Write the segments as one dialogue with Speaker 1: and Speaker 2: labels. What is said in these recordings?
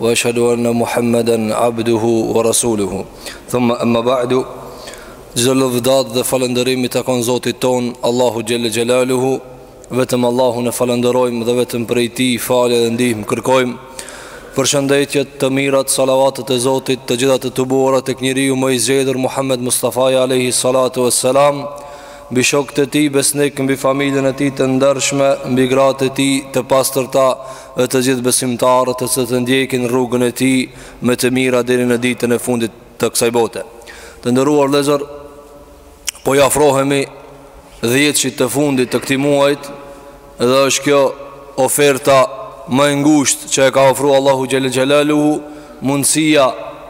Speaker 1: Wa ashhadu anna Muhammeden abduhu wa rasuluhu. Thumma amma ba'du. Çdo lëvdat dhe falënderim i takon Zotit tonë, Allahu xhelle xhelaluhu. Vetëm Allahun e falënderojmë dhe vetëm prej tij falë dhe ndihmë kërkojmë. Përshëndetjet, të mirat, salavatet e Zotit, të gjitha të tubuara tek njeriu më i zgjedhur Muhammed Mustafa alayhi salatu wassalam, mbi shokët e tij besnik, mbi familjen e tij të ndershme, mbi gratë e tij të pastërta dhe të gjithë besimtarët të cilët ndjekin rrugën e tij me të mira deri në ditën e fundit të kësaj bote. Të nderuar vëllezër, po i afrohemi dhjetëshit të fundit të këtij muajt dhe është kjo oferta më e ngushtë që e ka ofru Allahu xhelle xhelaluhu mundësia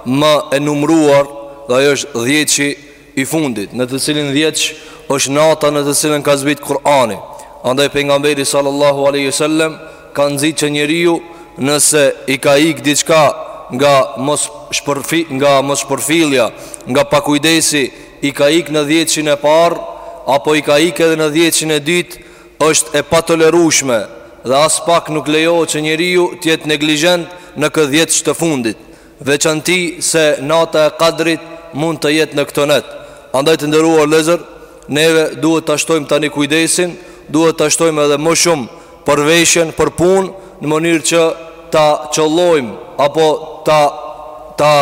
Speaker 1: më e numëruar dhe ai është dhjetëshi i fundit, në të cilin dhjetësh është nata në të cilën ka zbrit Kur'ani. Andaj pejgamberi sallallahu alaihi wasallam ka nxitë që njeriu nëse i ka ik diçka nga mosshpërfi, nga mosshpërfillja, nga pakujdesi, i ka ik në dhjetëshin e parë apo i ka ik edhe në dhjetëshin e dytë, është e patolerueshme dhe aspak nuk lejohet që njeriu të jetë neglizhent në këtë dhjetësh të fundit. veçanti se nata e Kadrit mund të jetë në këto net. Andaj të nderuar vëllezër, neve duhet ta shtojmë tani kujdesin, duhet ta shtojmë edhe më shumë përveshjen, për punë, në mënyrë që ta qëllojmë apo ta ta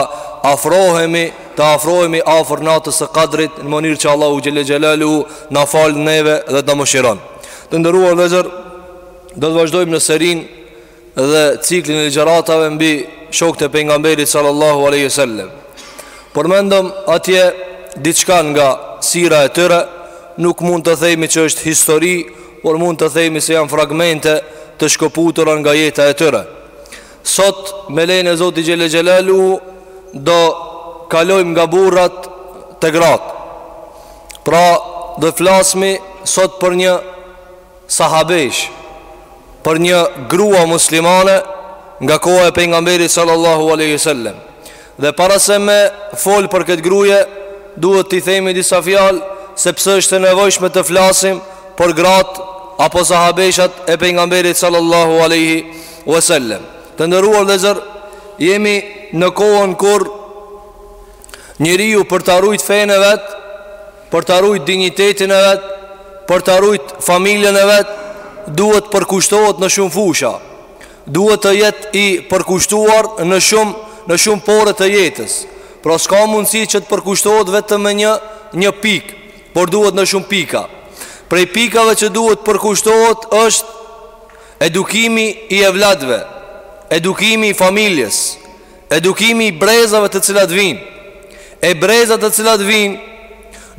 Speaker 1: afrohemi, të afrohemi afër natës së Kadrit në mënyrë që Allahu xhelle xhelaluhu na fal neve dhe të mëshiron. Të nderuar vëllezër, do të vazhdojmë në serinë dhe ciklin e ligjëratave mbi shokët e pejgamberit sallallahu alaihi wasallam. Përmendëm atje diçka nga sira e tyre, nuk mund të themi që është histori, por mund të themi se janë fragmente të shkëputura nga jeta e tyre. Sot me lejen e Zotit xhelle xhelaluhu do kalojmë nga burrat te gratë. Pra do flasmi sot për një sahabeshë, për një grua muslimane nga koha e pejgamberit sallallahu alaihi wasallam. Dhe para se me fol për këtë gruje, duhet t'i themi disa fjalë se pse është e nevojshme të flasim për gratë apo sahabeshat e pejgamberit sallallahu alaihi wasallam. Të nderuar vëllezër, jemi në kohën kur Njeriu për ta rujt fenë e vet, për ta rujt dinjitetin e vet, për ta rujt familjen e vet, duhet të përkushtohet në shumë fusha. Duhet të jetë i përkushtuar në shumë në shumë pore të jetës. Pra s'ka mundësi që të përkushtohet vetëm me një pikë, por duhet në shumë pika. Prej pikave që duhet të përkushtohet është edukimi i evladve, edukimi i familjes. Edukimi i brezave të cilat vijnë e brezat të cilat vijnë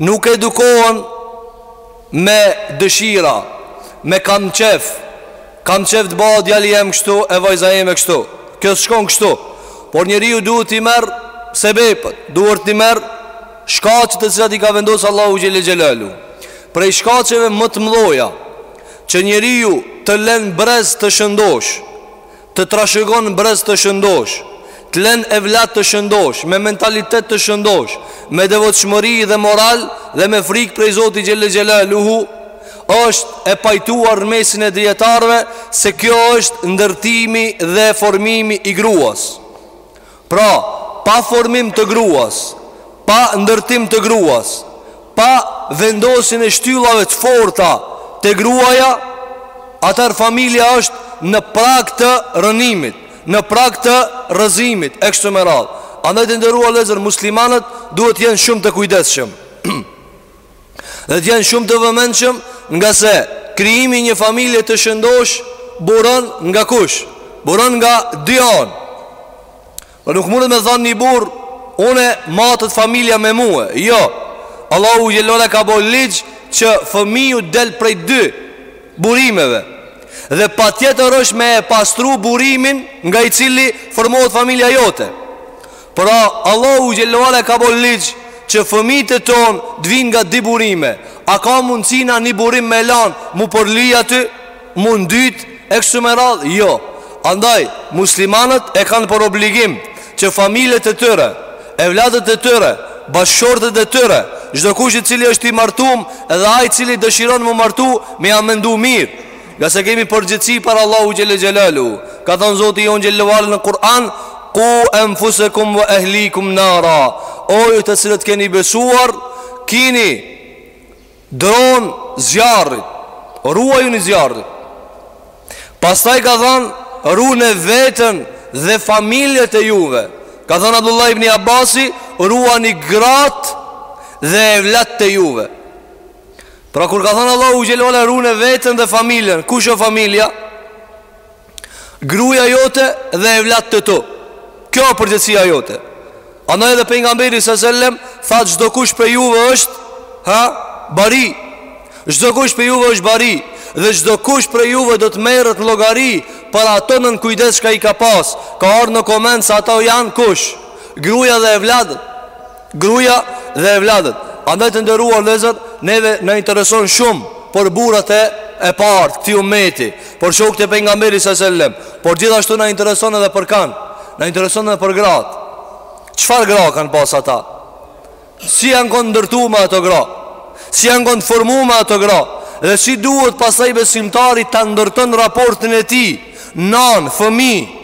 Speaker 1: nuk edukohen me dëshira, me kam qef, kam qef të bahet djali jem kështu e vajza jeme kështu. S'shkon kështu. Por njeriu duhet t'i merr sebepet, duhet t'i merr shkaqet të cilat i ka vendos Allahu xhel-le xhelaluhu. Prej shkaqeve më të mdhaja që njeriu të len brez të shëndosh, Të trashëgon brez të shëndosh, të len evlat të shëndosh, me mentalitet të shëndosh, me devotshmëri dhe moral dhe me frikë prej Zotit xhel-le xhelaluhu, është e pajtuar në mesin e dijetarëve se kjo është ndërtimi dhe formimi i gruas. Pra, pa formim të gruas, pa ndërtim të gruas, pa vendosjen e shtyllave të forta te gruaja, atëherë familja është në prag të rrënimit, në prag të rrëzimit e kështu me radhë. Andaj të nderuar vëllezër, muslimanët duhet të jenë shumë të kujdesshëm. Dhe të jenë shumë të vëmendshëm ngase krijimi i një familje të shëndosh buron nga kush? Buron nga dy anë. Po nuk mundet me thanë një burrë, unë m'vetet familja me mua. Jo. Allahu xhel-le ve ala ka bo ligj që fëmiu del prej dy burimeve. Dhe patjetër është me e pastru burimin nga i cili formohet familja jote Pra, Allahu xhel-le ve ala ka bo ligj që fëmijët tonë të vijnë nga dy burime. A ka mundësi na një burim me lan, m'u përly aty, m'u ndyt e kështu me radhë? Jo. Andaj muslimanët e kanë për obligim që familjet e tyre, evladet e tyre, bashkëshortet e tyre, çdokush i cili është i martum edhe ai i cili dëshiron m'u martu, me ja mendu mirë. Ngase kemi përgjegjësi para Allahut xhel-le xhelaluhu. Ka thanë Zoti jonë xhel-le ve ala në Kur'an Ku enfusekum ve ehlikum nara. O ju të cilët keni besuar kini dron zjarrit, ruajuni zjarrit. Pastaj ka thënë runi veten dhe familjet e juve. Ka thanë Abdullah ibni Abasi ruani gratë dhe evlatët e juve Pra kur ka thënë Allahu xhel-le ala rune veten dhe familjen Kush o familja? Gruja jote dhe evladët e tu Kjo o përgjegjësia jote Andaj edhe pejgamberi së sellem Tha çdokush prej juve është ha? Bari Çdokush prej juve është bari Dhe çdokush prej juve do të merret në llogari Për ato nën kujdes çka i ka pas Ka ardhë në koment se ato janë kush Gruja dhe evladët Gruja dhe evladët Andaj të nderuar vëllezër Neve na intereson shumë Për burrat e parë të këtij umeti Për shokët e pejgamberit së sellem Por gjithashtu na intereson edhe për kan Na intereson edhe për gratë Çfarë gra kanë pas ata Si janë konë t'ndërtu me ato gra Si janë konë t'formu me ato gra Dhe si duhet pastaj besimtari Ta ndërton raportin e tij Nanë, fëmijë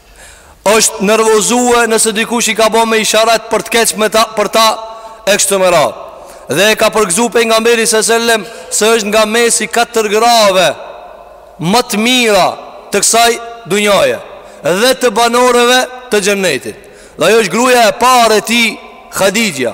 Speaker 1: është nervozue nëse dikush i ka bo me isharet për të keq me ta, për ta e kështu me radhë. Dhe e ka përgëzu pejgamberi se sellem se është nga mesi katër grave më të mira të kësaj dunjaje dhe të banoreve të xhennetit. Dhe ajo është gruja e parë e tij Hatixhja.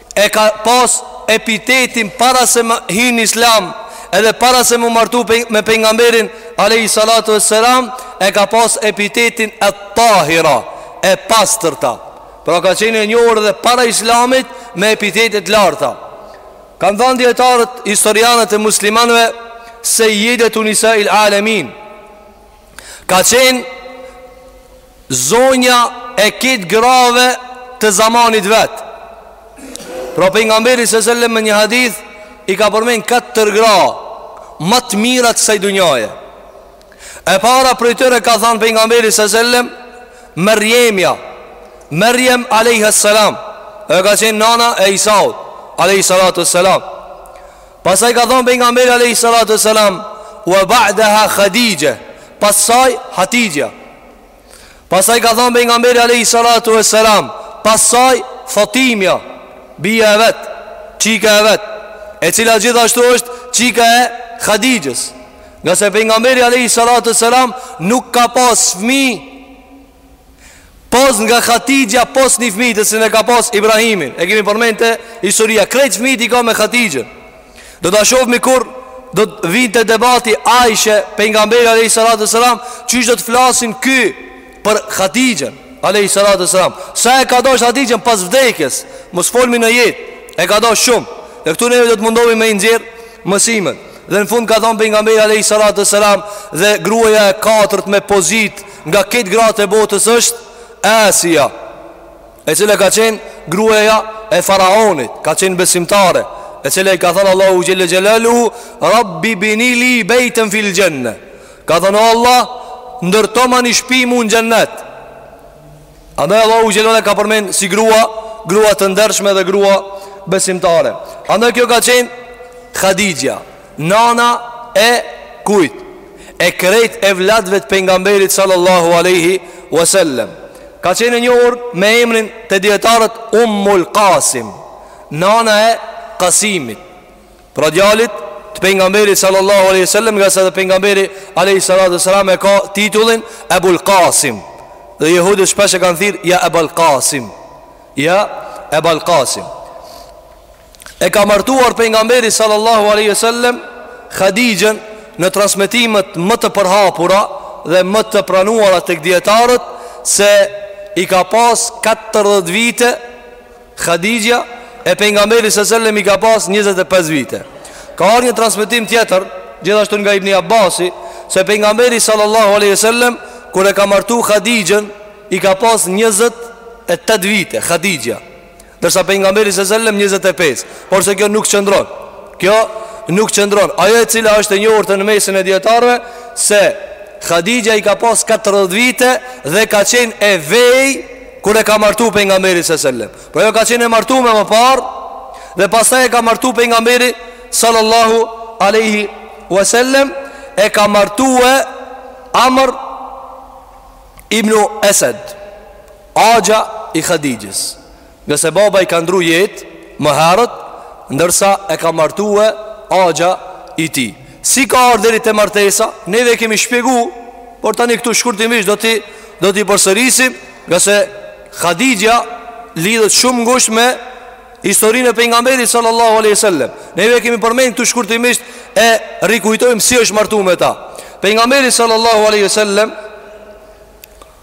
Speaker 1: E ka pas epitetin para se me hi n'islam Edhe para se m'u martu me pejgamberin alejhi salatu vesselam E ka pas epitetin Et-Tahira E pastërta Pra ka qenë e njohur edhe para islamit Me epitete t'larta Kanë thanë dijetarët historianët e muslimanëve Sejjidetu nisail alemin Ka qenë Zonja e krejt grave të zamanit vet Pra pejgamberi se sellem me një hadith I ka përmend katër gra Ma të mirat t'ksaj dunjaje E para prej tyre ka thanë pejgamberi se sellem Merjemja Merjem a.s. E ka qenë nana e Isaut a.s. Pastaj ka thënë pejgamberi alejhi salatu vesselam, "Wa ba'daha Khadija", pas saj Hatixhja. Pastaj ka thënë pejgamberi alejhi salatu vesselam, pas saj Fatimja, bija e vet, çika e vet, e cila gjithashtu është çika e Hatixhës. Ngase pejgamberi alejhi salatu vesselam nuk ka pas fëmijë Pos nga Hatixhja pos një fëmije të cilin e ka pas Ibrahimin. E kemi përmendë historia krejt fëmijët i ka me Hatixhen. Do ta shohmi kur do të vimë te debati Aishe pejgamberi alayhi salatu wasalam, qysh do të flasin ky për Hatixhen alayhi salatu wasalam. Sa e ka dasht Hatixhen pas vdekjes, mos folmi në jetë. E ka dasht shumë. Dhe këtu ne do të mundohemi me i nxjerr mësimet. Dhe në fund ka thënë pejgamberi alayhi salatu wasalam dhe gruaja e katërt me pozitë Nga këto gratë e botës është Asia E cila ka qenë gruaja e faraonit Ka qenë besimtare E cila i ka thënë Allahut Xhel-le Xhelaluhu Rabbi bini li bejten fil xhenne Ka thënë Allah Ndërtoma një shpi mu në xhennet Andaj Allahu Xhel-le e ka përmend si grua Grua të ndershme dhe grua besimtare Andaj kjo ka qenë Hadixhja Nana e kujt E krejt evladëve të pejgamberit Sallallahu aleyhi wasallem Ka qenë e njohur me emrin te dijetarët Ummul Kasim Nana e Kasimit Pra djalit të pejgamberit sallallahu alaihi wasallam, ngase edhe pejgamberi alaihi salatu wasallam e ka titullin Ebul Qasim. Dhe jehuditë shpesh e kanë thirr ja Ebul Qasim. Ja Ebal Qasim. E ka martuar pejgamberi sallallahu alaihi wasallam Hadixhen në transmetimet më të përhapura dhe më të pranuara tek dijetarët se i ka pas 40 vite Hadixhja e pejgamberi sa selam i ka pas 25 vite. Ka ardhur një transmetim tjetër, gjithashtu nga Ibn Abbasi, se pejgamberi sallallahu alaihi wasallam kur e ka martu Hadixhen i ka pas 28 vite Hadixhja. Ndërsa pejgamberi sallallahu alaihi wasallam 25. Porse kjo nuk qëndron. Kjo nuk qëndron. Ajo e cila është e njohur të në mesin e dijetarëve se Hadixhja i ka pas 40 vite dhe ka qenë e vej Kur e ka martu pejgamberi së sellem Pra ajo ka qenë e martume më parë Dhe pastaj e ka martu pejgamberi Sallallahu aleyhi wa sellem E ka martue Amr Ibnu Esed Axha i Hadixhes Ngase baba i ka ndrru jetë Më herët Ndërsa e ka martue Axha i tij Si ka ardhur deri te martesa? Neve e kemi shpjeguar, por tani këtu shkurtimisht do t'i do t'i përsërisim, ngase Hadixha lidhet shumë ngusht me historinë e pejgamberit sallallahu alaihi wasallam. Neve e kemi përmendur këtu shkurtimisht e rikujtojmë si është martuar me ta. Pejgamberi sallallahu alaihi wasallam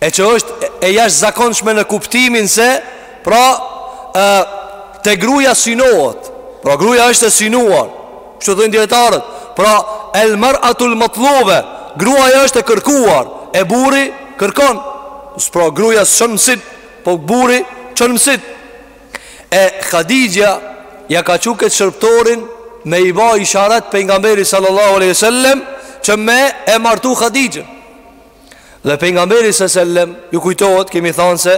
Speaker 1: E që është e jashtëzakonshme në kuptimin se Pra e, Te gruaja synohet Pra gruaja është e synuar Kështu thonë dijetarët Pra el mer'atul matlube Gruaja është e kërkuar E burri kërkon Pra gruaja s'çon msit Po burri çon msit E Hadixhja Ia ka çu këtë shërbtorin Me i ba isharet pejgamberit sallallahu aleyhi sallem Që me e martu Hadixhen Dhe pejgamberi s.a.s. ju kujtohet kemi thënë se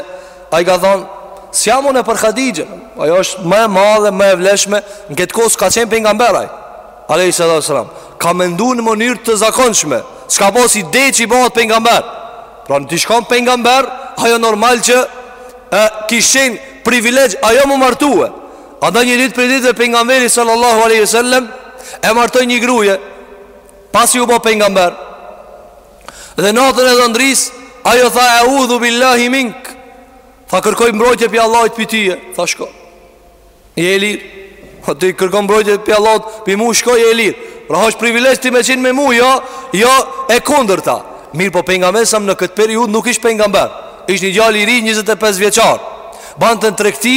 Speaker 1: ai ka thënë s'jam unë për Hadixhën, ajo është më e madhe, më e vlefshme, në këtë kohë s'ka qenë pejgamber ai. Alayhi salatu wasalam. Ka menduar në mënyrë të zakonshme, s'ka pas ide që i bëhet pejgamber. Pra në të shkon pejgamber, ajo normal që kish qenë privilegj ajo me martu. A da një ditë prej ditëve pejgamberi sallallahu alaihi wasallam e martoi një gruaje Pasi u bë pejgamber dhe natën e dhëndrisë, ajo tha eudhu billahi mink. Tha kërkoj mbrojtje prej Allahut prej tyje. Tha shko. Je e lirë. A ti kërkon mbrojtje prej Allahut, prej mua shko je e lirë. Pra është privilegj ti me qenë me mua, jo, jo e kundërta. Mirëpo pejgamberi s.a.s. në këtë periudhë nuk ishte pejgamber. Ishte një djalë i ri 25 vjeçar. Bante tregti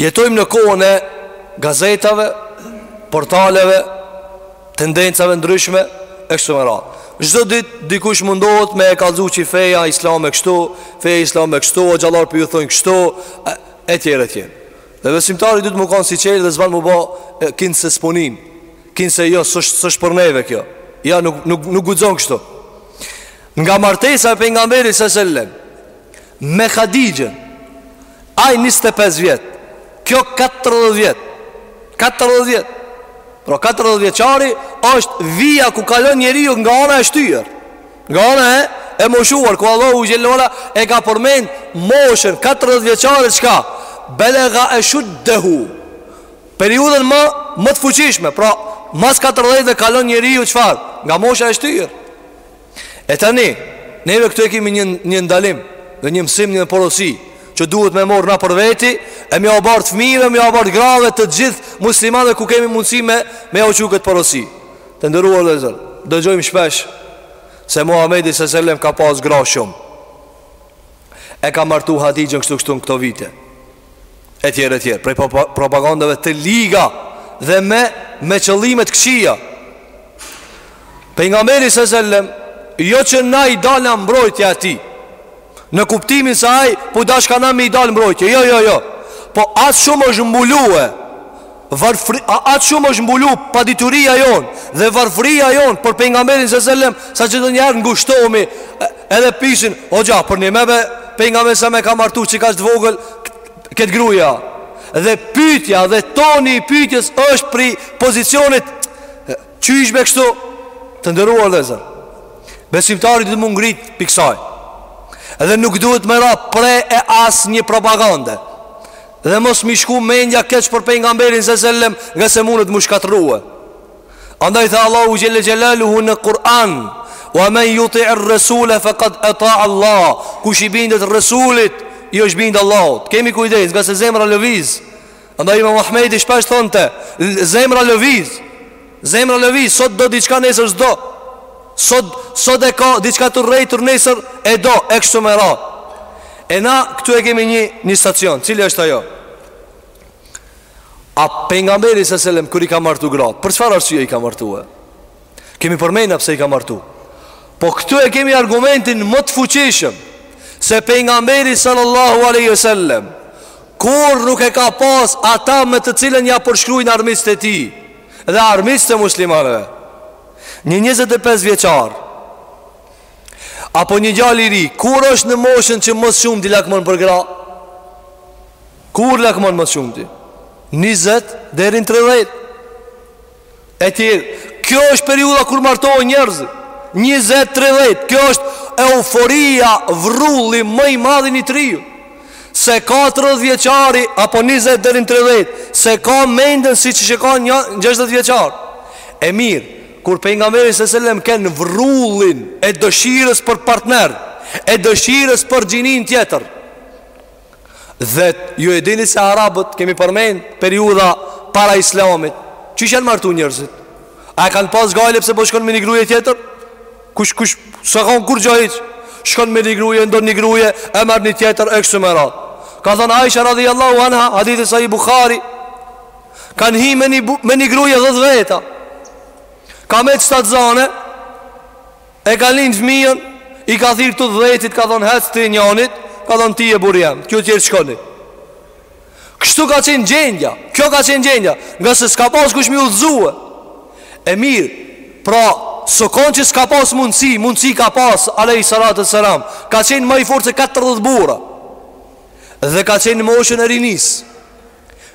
Speaker 1: Jetojmë në kohën e gazetave, portaleve, tendencave t'ndryshme e kështu me radhë. Çdo ditë dikush mundohet me e kallxu që feja islame kështu, feja islame kështu, hoxhallarët po ju thonë kështu, etj etj. Dhe besimtari duhet me kon syçel dhe s'ban m'u ba kinse s'po nin. Kinse jo s'është s'është për neve kjo. Ja nuk nuk nuk guxon kështu. Nga martesa e pejgamberit sallallahu alajhi wasallam, Me Hadixhen Ai njëzet e pesë vjet Kjo katërdhjetë vjet Katërdhjetë vjet Pra katërdhjetëvjeçari është vija ku kalon njeriu nga ana e shtyër Nga ana e e moshuar Ku Allahu xhelle ala e ka përmend Moshën katërdhjetëvjeçare çka Belega eshuddehu Periudhën më Më të fuqishme Pra mas katërdhjetëve kalon njeriu çfarë Nga mosha e shtyër E tani, neve këtu e kemi një, një ndalim Dhe një mësim një porosi Që duhet me marrë na për veti E me ja bartë fmive, me ja bartë grave Të gjithë muslimanëve ku kemi mundësi me Me jau çu këtë porosi Të nderuar vëllezër Dëgjojmë shpesh Se Muhammedi s.a.s. ka pas gra shumë E ka martu Hadixhen kështu kështu në këto vite etj etj prej propagandave të liga dhe me me qëllime të këqija pejgamberi s.a.s. jo që na i dalim në mbrojtje të tij në kuptimin se ai po dashka na me i dalë mbrojtje jo jo jo po aq shumë është mbulu Varfri, a aq shumë është mbulu padituria jonë dhe varfria jonë për pejgamberin s.a.s. saqë do herë ngushtohemi edhe pysin hoxha përnjëmend be pejgamberi s.a.s. e ka martu kaq të vogël këtë gruja dhe pytja dhe toni i pytjes është prej pozicionit qysh be kështu të nderuar vëllezër besimtari duhet m'u ngrit prej kësaj edhe nuk duhet me ra pre e as një propagande Dhe mos mi shku mendja keq për pejgamberin s.a.s., ngase mundet me u shkatrrue. Andaj tha Allahu xhel-le xhelaluhu në Kur'an, "Wa man yuti'ir rasula faqad ata'a Allah." Kush i bindet Resulit, i është bind Allahut. Kemi kujdes, ngase zemra lëviz. Andaj Imam Ahmedi shpesh thonte, zemra lëviz. Zemra lëviz, sot do diçka nesër s'do. Sot sot e ka diçka të rrejtur nesër e do, e kështu me radhë. E ne këtu e kemi një një stacion, cili është ajo? A pejgamberi s.a.s. kur i ka martu gra, për çfarë arsye i ka martue? Kemi përmendur pse i ka martu. Po këtu e kemi argumentin më të fuqishëm se pejgamberi sallallahu alaihi wasallam Kurrë nuk e ka pas ata me të cilën ia përshkrujnë armiqtë e tij dhe armiqtë e muslimanëve. Një njëzet e pesë vjeçar apo një djalë i ri, kur është në moshën që më së shumti lakmon për gra? Kur lakmon më shumë ti? 20 deri në 30. E mirë, kjo është periudha kur martohen njerëzit. 20, 30, kjo është euforia, vrulli më i madh i një të riu. S'e ka 30 vjeçari apo 20 deri në 30, s'e ka mendjen siç e ka një 60 vjeçar. E mirë, kur pejgamberi s.a.s. ka vrullin e dëshirës për partner, e dëshirës për gjinin tjetër. Dhe ju e dini se arabët kemi përmend periudhën para islamit Qysh janë martu njerëzit? A e kanë pas gajle pse po shkon me një grue tjetër? Kurrkush, s'ka kon kurrgjo hiç Shkon me një grue, ndan një grue, e merr një tjetër, e kështu me radhë Ka thanë Aisha radhiallahu anha, hadithi sahih Buhari Kanë hi me një, me një grue dhetë veta Ka met shtatzanë E ka lind fëmijën, i ka thirr të dhjetit, ka thonë ec te njanit, ka thonë ti je burri jem, ju tjerët shkoni. Kështu ka qenë gjendja, kjo ka qenë gjendja, ngase s'ka pas kush me i udhëzue. E mirë, pra, s'o kon që s'ka pas mundësi, mundësi ka pas, alejhi salatu ue selam, ka qenë ma i fortë se 40 burra, dhe ka qenë në moshën e rinisë.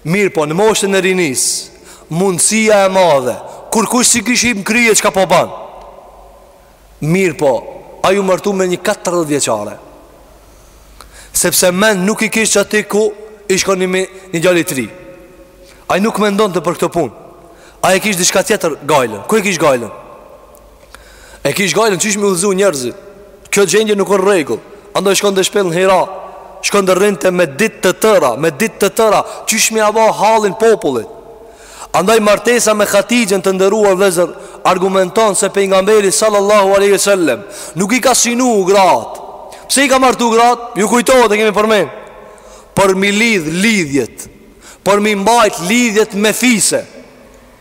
Speaker 1: Mirëpo në moshën e rinisë, mundësia e madhe, kurrkush s'i kish hi n'krye çka po ban. Mirëpo, ai u martu me një 40 vjeçare. Sepse mendt nuk i kish qaty ku i shkojn një, një djali t'ri. Ai nuk mendonte për këtë punë. Ai kish diçka tjetër gajlën. Ku e kish gajlën? E kish gajlën qysh me i udhëzu njerëzit Kjo gjendje nuk u në rregull Andaj shkonte shpellën Hira Shkonte rrinte me ditë të tëra Me ditë të tëra Qysh me ia ba hallin popullit Andaj martesa me Hatixhen të nderuar vllezër Argumenton se pejgamberi sallallahu aleyhi sallem Nuk i ka synu gratë Pse i ka martu gratë Ju kujtohet e kemi përmend Për me i lidh lidhjet Për me i mbajt lidhjet me fise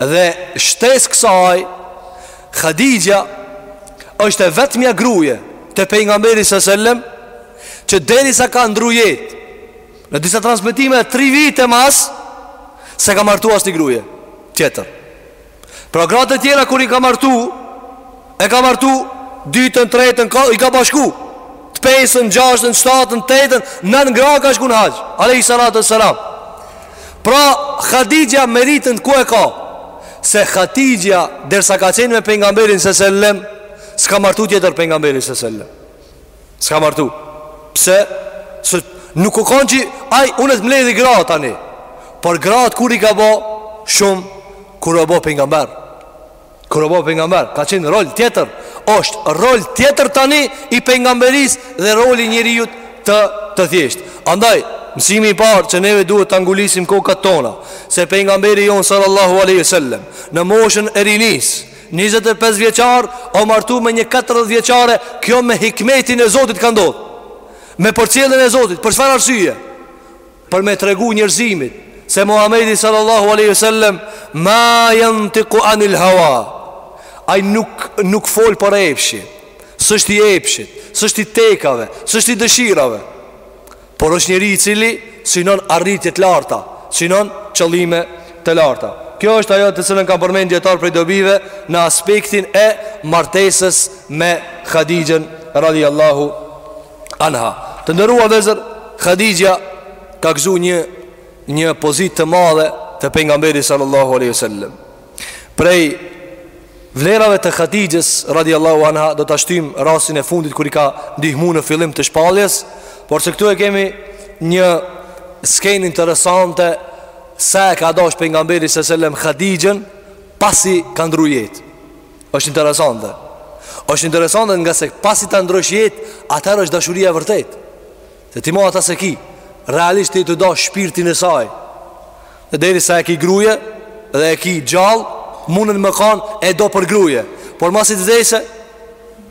Speaker 1: Dhe shtesë kësaj Hatixhja është e vetmja gruje Te pejgamberi se sellem Që derisa ka ndrru jetë
Speaker 2: Në disa transmetime e tri vite mas S'e ka martu asnjë gruje Tjetër Pra gratë e tjera kur i ka martu E ka martu t'dytën, t'tretën, ka, i ka bashku Të pestën, t'gjashtën, t'shtatën, t'tetën Nan gra ka bashku në haxh Alejhi salatu ue selam Pra Hatixhja meritën ku e ka Se Hatixhja Derisa ka qenë me pejgamberin se sellem S'ka martu tjetër pejgamberi se sellem S'ka martu Pse Se nuk u konë që Aj unë t'mledhi gra tani Por gratë kur i ka bo Shumë Kur u bo pejgamber Kur u bo pejgamber, ka qenë rol tjetër. Është rol tjetër tani i pejgamberisë dhe roli i njeriu të të thjeshtë. Andaj, mësimi i parë që neve duhet ta ngulisim n'kokat tona, se pejgamberi jonë sallallahu alaihi wasallam në moshën e rinisë, 25 vjeçar, u martu me një 40 vjeçare, kjo me hikmetin e Zotit ka ndodh. Me përcjelljen e Zotit, për çfarë arsye? Për me i tregu njerëzimit Se Muhammedi sallallahu aleyhi sallem Ma jentiku anil hawa Aj nuk, nuk fol prej epshi S'është i epshit S'është i tekave S'është i dëshirave Por është njeri i cili Synon arritje të larta Synon qëllime të larta Kjo është ajo të cilën e kanë përmend dijetarët prej dobive Në aspektin e martesës me Hatixhen Radiallahu anha. Të nderuar vllezër, Hatixhja ka gëzu një një pozitë të madhe te pejgamberi sallallahu alaihi wasallam. Prej vlerave të Hatixhes radhiyallahu anha do ta shtyjmë rastin e fundit kur i ka ndihmu në fillim të shpalljes, porse këtu e kemi një skenë interesante sa e ka dasht pejgamberi sallallahu alaihi wasallam Hatixhen pasi ka ndrru jetë. Është interesante. Është interesante ngase pasi të ndrrojë jetë, atëherë është dashuria e vërtetë. Se ti mo atë s'e ki, realisht ti e do shpirtin e saj. Dhe derisa e ki gruje dhe e ki gjallë, munet me kanë e do për gruje. Por masi të dese,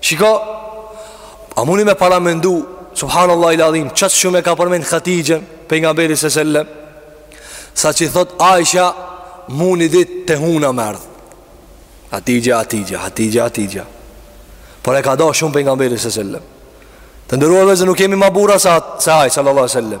Speaker 2: Shiko, a muni me paramendu, subhanallah il adhim, qaq shumë e ka përmend Hatixhen, pejgamberi se sellem, sa që i thot Aisha, mu ni dit te huna merdh. Hatixhja, Hatixhja, Hatixhja, Hatixhja. Por e ka dasht shumë pejgamberi se sellem. Të nderuar vllezër nuk jemi ma burra se, se ai, sallallahu sellem.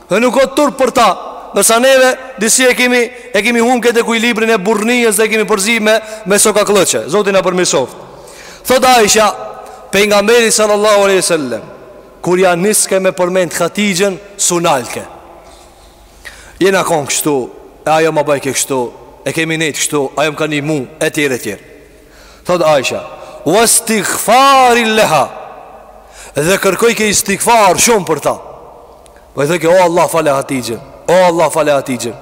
Speaker 2: Dhe nuk o turp për ta. Ndërsa neve disi e kemi e kemi humb këtë ekuilibrin e burrnies dhe e kemi përzi me me soka klloçe. Zoti na përmirësoft. Thot Aisha, pejgamberi sallallahu alaihi wasallam, kur ja niske me përmend Hatixhen s'u nalke. Jena kon kështu, e ajo ma bajke kështu, e kemi nejt kështu, ajo më ka ndihmu etj etj. Thot Aisha, "Wastighfarin laha." Dhe kërkojke istighfar shumë për ta. Po i thojke, o Allah fale Hatixhen O Allah fale Hatixhen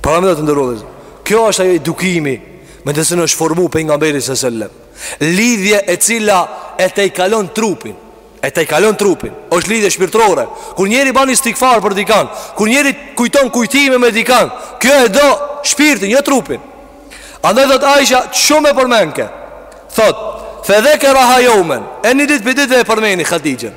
Speaker 2: Pra me thënë të nderuar Kjo është ajo edukimi Me të cilin është formu pejgamberi së sellem Lidhje e cila e tejkalon trupin E tejkalon trupin është lidhje shpirtrore Kur njeri ban istigfar për dikan Kur njeri kujton kujtime me dikan Kjo e do shpirtin, jo trupin Andaj thot Aisha shumë e përmenke Thot Fedhekeraha jeumen E një dit pi ditëve e përmeni Hatixhen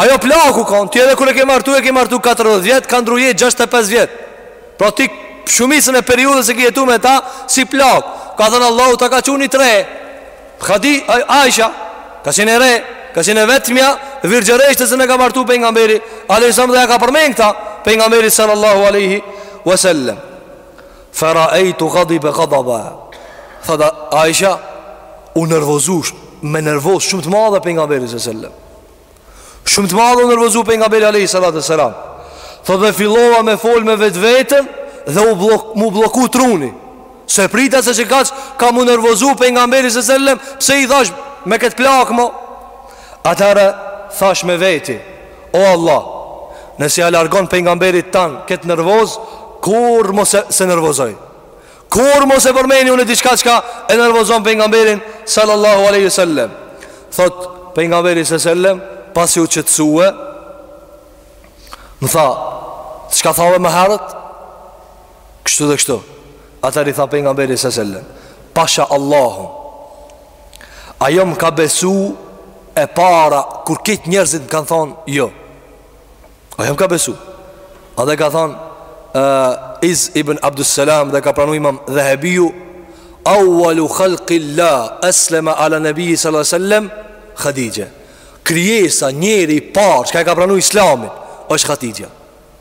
Speaker 2: Ajo plak u kan, ti edhe kur e ke martu, e ke martu 40 vjet, ka ndru jetë 65 vjet. Pra ti shumicën e periudhës e ke jetu me ta si plak. Ka thënë Allahu ta ka çuni tre. Hatixhe Aisha, ka qenë e re, ka qenë e vetmja virgjëresh të cilën e ka martu pejgamberi, alayhis dhe ja ka përmend këta pejgamberi sallallahu alaihi wasallam. Fera ejtu gadibe gadaba Tha Aisha U nervozu Me nervoz shumë të madhe pejgamberi së sellem Shumë të madhe u nervozu pejgamberi Alejhi salatu ve selam Thot dhe fillova me fol me vetveten Dhe u blok, mu bloku truni S'e prita se që kaq Ka m'u nervozu pejgamberi së sellem Pse i thash me këtë plak mo Atëherë thash me veti O Allah, nëse ja largon pejgamberit tanë këtë nervoz, kurrë mo s'e s'e nervozoj. Kurrë mo s'e përmeni unë diçka çka e nervozon pejgamberin sallallahu alaihi wasallam. Thot pejgamberi sallallahu alaihi wasallam, pasi u qetësua, më tha, çka thave më herët? Kështu dhe kështu. Atëherë tha pejgamberi sallallahu alaihi wasallam, pasha Allahun Ajo më ka besu e para Kur krejt njerëzit më kanë thonë jo Ajo më ka besu Edhe ka thonë uh, Iz ibn Abdus Salam dhe ka pranu imam Dhehebiju Awalu khalqillah Eslema ala nebi sallallahu sallam Hatixhe Krijesa njeri i parë Çka e ka pranu islamin është Hatixhja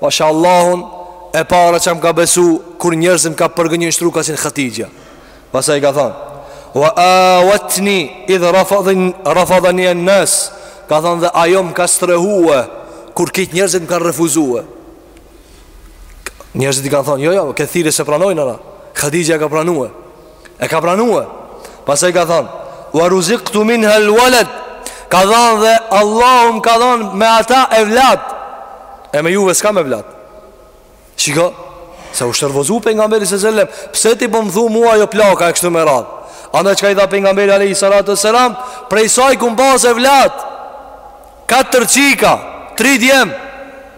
Speaker 2: Pasha Allahun e para që më ka besu Kur njerëzit m'kanë përgënjeshtru ka qenë Hatixhja Pastaj ka thonë Wa awatni idh rafadhin rafadhani an-nas ka thon dhe ajo më ka strehue kur krejt njerëzit më kanë refuzue njerëzit i kanë thon jo jo ke thirrë s'e pranojnë ata Hatixhja e ka pranue E ka pranue Pastaj ka than Wa ruziktu minhel walet Ka thanë dhe Allahu m'ka dhanë me ata evlad E me juve s'kam evlad Shiko Se u nervozu pejgamberi sallallahu alajhi wasallam Pse ti po më thu mu ajo plaka e kështu me radhë Andaj çka i tha pejgamberi alejhi salatu ve selam Prej saj kom pas evlad Katër çika Tri djem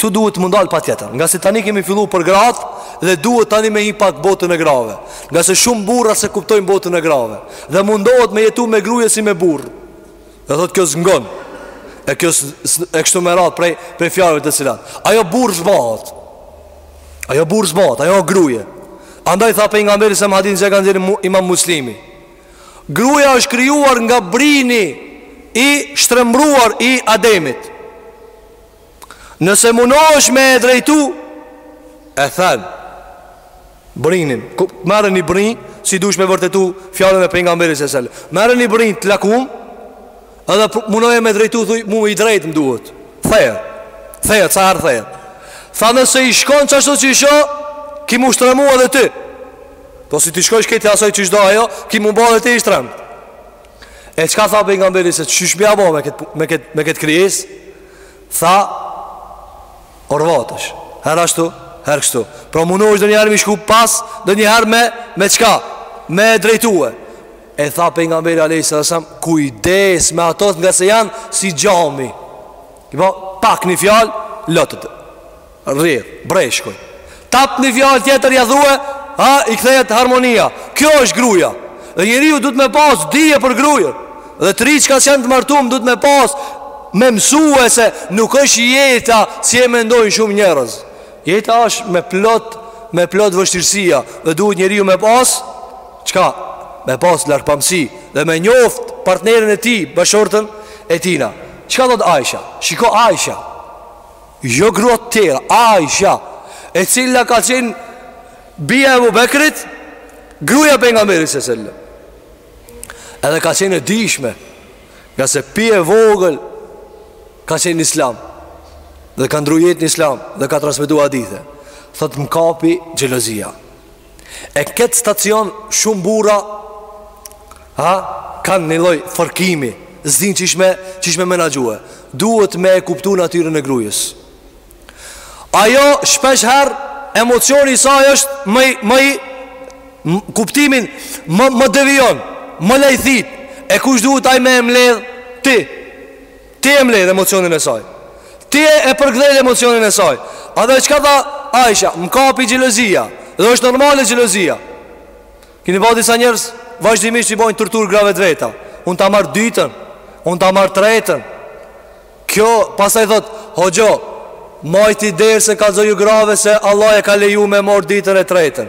Speaker 2: Këtu duhet m'u ndal patjetër Ngase tani kemi fillu për gratë Dhe duhet tani me hi pak n'botën e grave Ngase shumë burra s'e kuptojnë botën e grave Dhe mundohet me jetu me gruje si me burrë Dhe thot kjo s'ngon E kjo e kështu me radhë prej, prej fjalëve të cilat Ajo burrë s'bahet Ajo burrë s'bahet, ajo gruje Andaj tha pejgamberi se në hadithin që e ka nxjerrë imam Muslimi Gruja është krijuar nga brini i shtrembruar i Ademit Nëse munohesh me e drejtu E then Brinin Merre një brin Si dush me vërtetu Fjalën e pejgamberit sallallahu alajhi wasallam Merre një brin të lakum Edhe munoju me drejtu Thuj mu i drejtë më duhet Theje Theje Sa herë theje Tha nëse i shkon qashtu qysh o Ki m'u shtremu edhe ty Po si t'i shkojsh krejt asoj qysh do ajo Ki m'u bo edhe ti i shtrem E çka tha pejgamberi se qysh me ia bo me këtë me këtë me këtë krijesë Tha Orvatesh Herë ashtu Herë kështu Pra munohesh ndonjëherë m'i shku pas Ndonjëherë me Me çka Me drejtue E tha pejgamberi alejhi salatu selam Kujdes me ato ngase janë Si xhami Kipo Pak një fjalë Lotët Rrirë, breshkuj Tap një fjallë tjetër ia thue Ha, i kthehet harmonia Kjo është gruja Dhe njeriu duhet me pas dije për grujen Dhe të ritë çka s'janë të martum Duhet me pas me mësue se Nuk është jeta si e mendojnë shumë njerëz Jeta është me plot Me plot vështirësia Dhe duhet njeriu me pas Çka? Me pas largpamësi Dhe me njoft partnerin e tij Bashkëshorten e tina Çka thotë Aisha? Shiko Aisha Jo grua të tjera, Aisha, e cila ka qenë bija e Abu Bekrit, gruja e pejgamberit sallallahu alajhi wasallam. Edhe ka qenë e dijshme, ngase pi e vogël ka qenë në Islam dhe ka ndërruar jetën në Islam dhe ka transmetuar hadithe. Thotë më kapi xhelozia. E këtë stacion shumë burra ha, Kanë një lloj fërkimi S'dinë qysh me, qysh me e menaxhu e Duhet me e kuptu natyrën e grujës Ajo shpeshherë Emocioni i saj është Më i, më i Kuptimin Më, më devijon Më lajthit E kush duhet ai me e mledh Ti Ti e mledh emocionin e saj. Ti e përkëdhel emocionin e saj. A dhe çka tha Aisha, më kapi xhelozia. Dhe është normale xhelozia. Keni pa disa njerëz vazhdimisht i bojnë torturë grave të veta. Unë ta marr t'dytën, unë ta marr tretën. Kjo pastaj thot, hoxho, maj ti ders e kallzoju grave se Allah e ka leju me mor t'dytën e tretën.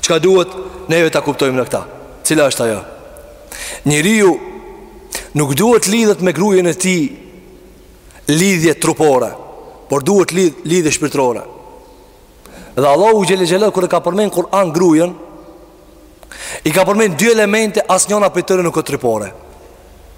Speaker 2: Çka duhet neve ta kuptojmë në këta? Cila është ajo? Njeriu nuk duhet t'lidhet me grujën e tij lidhje trupore, por duhet lidh, lidhje shpirtërore. Dhe Allahu xhele xhelalu kur e ka përmend n'Kur'an grujën, i ka përmend dy elemente asnjona prej tyre nuk ke trupore.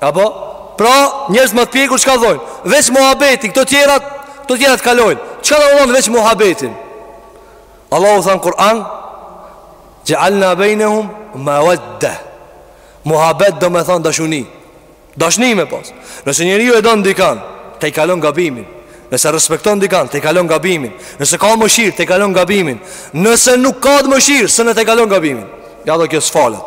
Speaker 2: Apo, pra, njerëz më të pjekur çka thonë? Veç muhabeti, këto tjerat, këto tjerat kalojnë. Çka do me thonë veç muhabetin? Allahu tha n'Kur'an, "Ja'alna bainahum mawadda." Muhabet do me thonë dashuni. Dashni me pas. Nëse njeriu e don dikan, tejkalon gabimin. Nëse respekton dikan, tejkalon gabimin. Nëse ka mëshirë, tejkalon gabimin. Nëse nuk ka mëshirë, s'e tejkalon gabimin. Ja do kjo s'falet.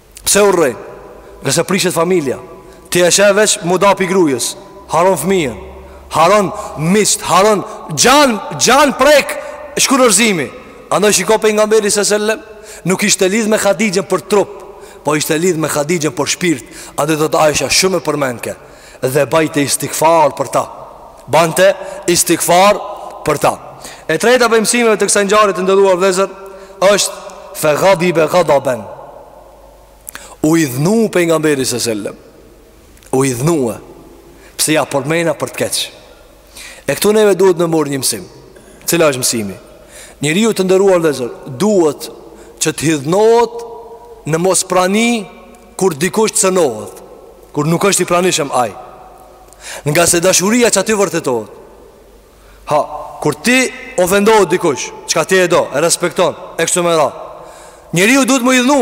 Speaker 2: Pse urrej? Nëse prishet familja, ti e sheh veç m'u da pi grujës, harron fëmijën, harron miqt, harron gjanë, gjanë prek shkurorëzimi. Andaj shiko pejgamberi se sellem, nuk ishte lidh me Hadixhen për trup, po ishte lidh me Hadixhen për shpirt, andaj thotë Aisha shumë e përmendke. Dhe bajte istikfar për ta Bante istikfar për ta E treta prej mësimeve të kësaj ngjarje të nderuar vëllezër është Fe gadibe gadaben U idhnu pejgamberi se sellem U idhnu e Pse ja përmena për të keq E këtu neve duhet me mor një mësim Cila është mësimi Njeriu të nderuar vëllezër Duhet që të hidhnohet Në mosprani Kur dikush cenohet, kur nuk është i pranishëm ai, ngase dashuria qaty vërtetohet. Ha, kur ti ofendohet dikush, çka ti e do, e respekton, e kështu me radhë. Njeriu duhet m'u idhnu.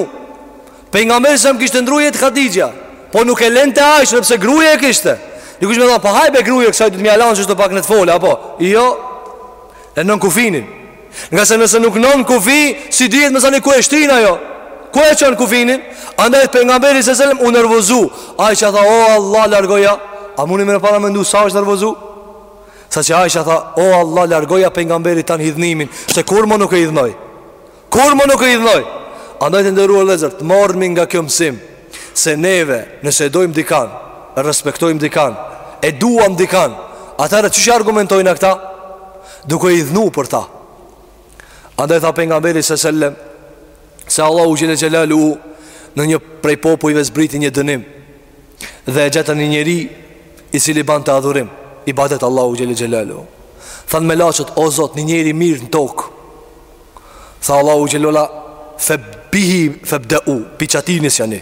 Speaker 2: Pejgamberi sa më kishte ndrru jetë Hadixha, po nuk e lente Aishen pse gruje e kishte. Dikush më tha, "Po hajt be gruje, kësaj duhet m'ja lan do pak le t'fol apo?" Jo. E vnon kufinin. Ngase nëse nuk non kufi, s'i dihet masanej ku e shtyn ajo. Ku e çon kufinin? Andaj pejgamberi s.a.s. u nervozu. Aisha tha, "O Allah, largoja." A muni me paramendu sa është nervozu? Saqë Aisha tha, "O Allah, largoja pejgamberit tan hidhnimin, se kurrë më nuk e hidhnoj." Kurrë më nuk e hidhnoj. Andaj të nderuar vëllezër, të marrmi nga kjo mësim se neve nëse e dojmë dikan, respektojmë dikan, e duam dikan, atëherë qysh argumentojna këta? Duke u hidhnu për ta Andaj tha pejgamberi s.a.s. Se Allahu xhele xhelaluhu Në një prej popujve zbriti një dënim Dhe e gjetën një njeri I cili bante adhurim Ibadet Allahut xhele xhelaluhu Thanë melaqet o Zot një njeri i mirë në tokë Tha Allahu xhele xhelaluhu Febihi febdeu Pi qatij nisjani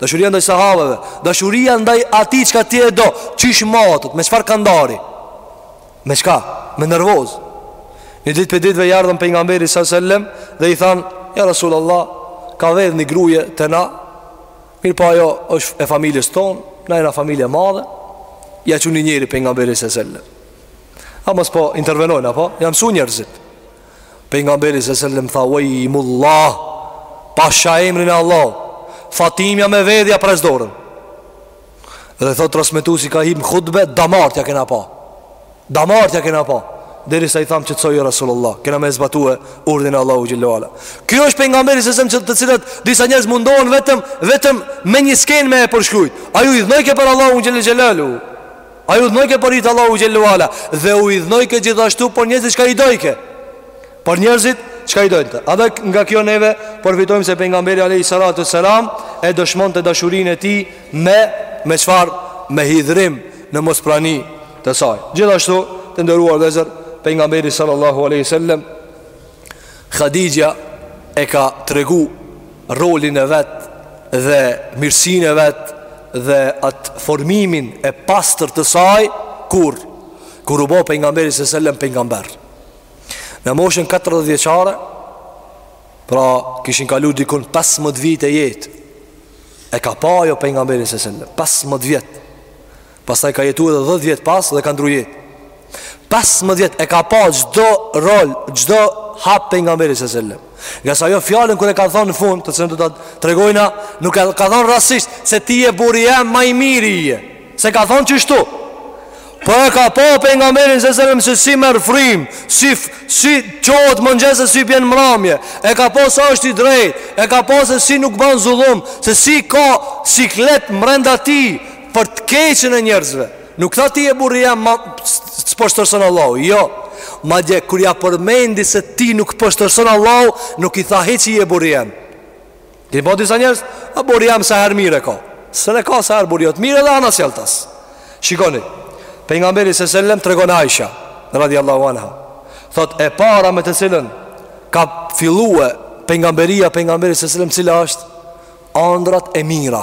Speaker 2: Dashuria ndaj sahabeve Dashuria ndaj atij çka ti e do Qysh matet, me çfarë kandari Me çka, me nervozë Një ditë prej ditëve i ardhën pejgamberit s.a.s. Dhe i thanë, ja Resulallah Ka vedh një gruje te na Mirëpo ajo është e familjes tonë Na jena familje e madhe Ia çun një njeri pejgamberit s.a.s. A mos po intervenojnë, apo? Janë msu njerëzit Pejgamberi s.a.s. tha ue ejmullah pasha emrin e Allahut Fatimja me vedh ja pres dorën dhe thotë transmetuesi ka hi n'hutbe damart ja kena pa damart ja kena pa derisa i thamë qetësoju ja Resulullah kena me zbatu urdhrin e Allahut xhele xhelaluhu kjo është pejgamberi s.a.s. të cilët disa njerëz mundohen vetëm vetëm me një skenë me e përshkrujt ai u hidhnojke për Allahun xhele xhelaluhu Ai u hidhnojke për hir të Allahut xhele xhelaluhu Dhe u hidhnojke gjithashtu për njerëzit çka i dojke Për njerëzit çka i donte Edhe nga kjo neve përfitojmë se pejgamberi alejhi salatu ve selam E dëshmonte dashurinë e tij me Me çfarë me hidhërim në mosprani të saj Gjithashtu të nderuar vëllezër Pejgamberi sallallahu alejhi ve selem Hadixhja e ka tregu rolin e vet dhe mirësinë e vet dhe atë formimin e pastër të saj kur kur u bë pejgamberi s.a.s. pejgamber. Në moshën 40 vjeçare, pra kishin kaluar diku 15 vite jetë. E ka pa ajo pejgamberin s.a.s. 15 vjet. Pastaj ka jetu edhe dhetë vjet pas dhe ka ndrru jetë. Pesëmbëdhjetë vjet e ka pa çdo rol, çdo hap pejgamberin s.a.s. Ngase ajo fjalën kur e ka thonë në fund, të cilën do ta tregojna, nuk e ka thonë rastësisht se ti je burri jem ma i miri je. S'e ka thonë qishtu. Po e ka pa pejgamberin s.a.s. se si merr frymë, si, si çohet n'mëngjes e si bjen n'mramje, e ka pa sa është i drejtë, e ka pa se si nuk ban zullum, se si ka siklet mrenda tij, Për të keqen e njerëzve Nuk tha ti je burri jem s'të poshtërson Allahu Jo Madje kur ja përmendi se ti nuk poshtërson Allahu Nuk i tha he qi je burri jem Si po disa njerëz A burri jem sa herë mirë ka Se ka sa herë burri jot Mirë edhe anasjelltas Shikoni Pejgamberi se sellem tregon Aisha Radijallahu anha Thot e para me të cilën Ka fillue Pejgamberia pejgamberit se sellem Cila është Andrat e mira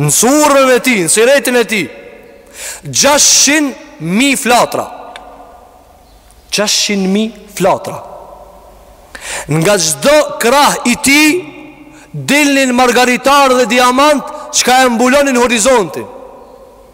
Speaker 2: Në surën e tij, në syretin e tij 600.000 flatra 600.000 flatra Nga çdo krah i tij Dilnin margaritarë dhe diamant Çka e mbulonin horizontin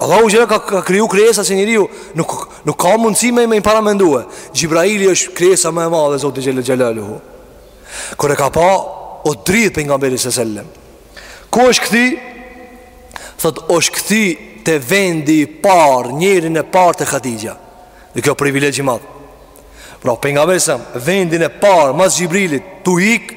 Speaker 2: Allahu xhele ka, ka kriju krijesa që njeriu nuk, nuk ka mundësi me, me i paramendue Xhibraili është krijesa më e madhe e Zotit xhele xhelaluhu Kur e ka pa u dridh pejgamberi se sellem Ku është kthy? Thot është kthy te vendi i parë Njerin e parë te Hatixhja Dhe kjo privilegj i madh Pra pejgamberi sem Vendin e parë Mas Xhibrilit Tu ik